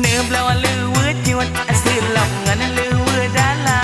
เนื้อเปล่าลือวืดยวนสื่อหลงเงินลือวืดดาลา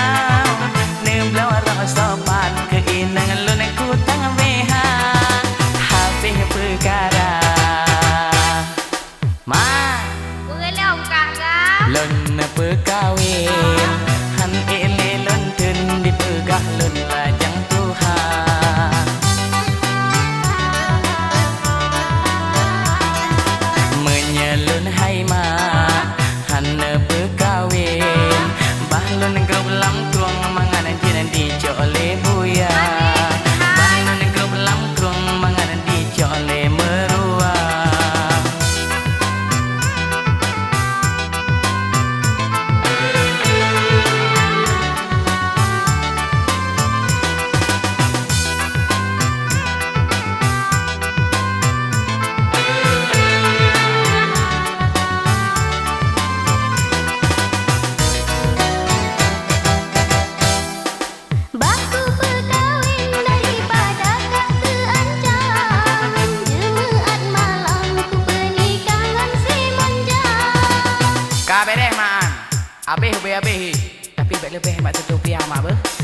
Habis, habis, habis. Tapi balik lebih hebat tutup piang mak apa?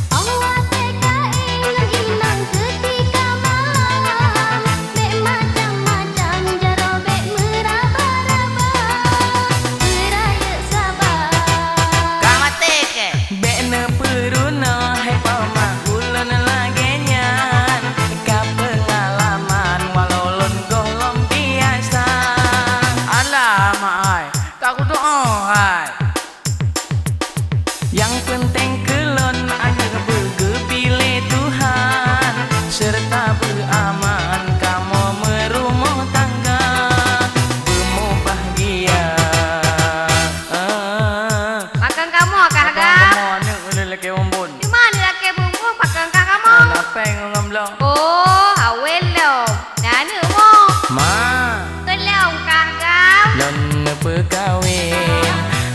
welom nanu mo lên kelong đi kau lon pegawai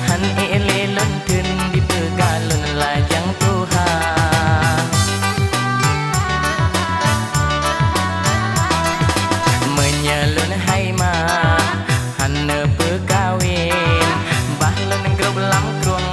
là chẳng tu tin di pegalon lajang hay menyalon hai ma han pegawai bah lên grob lam kruang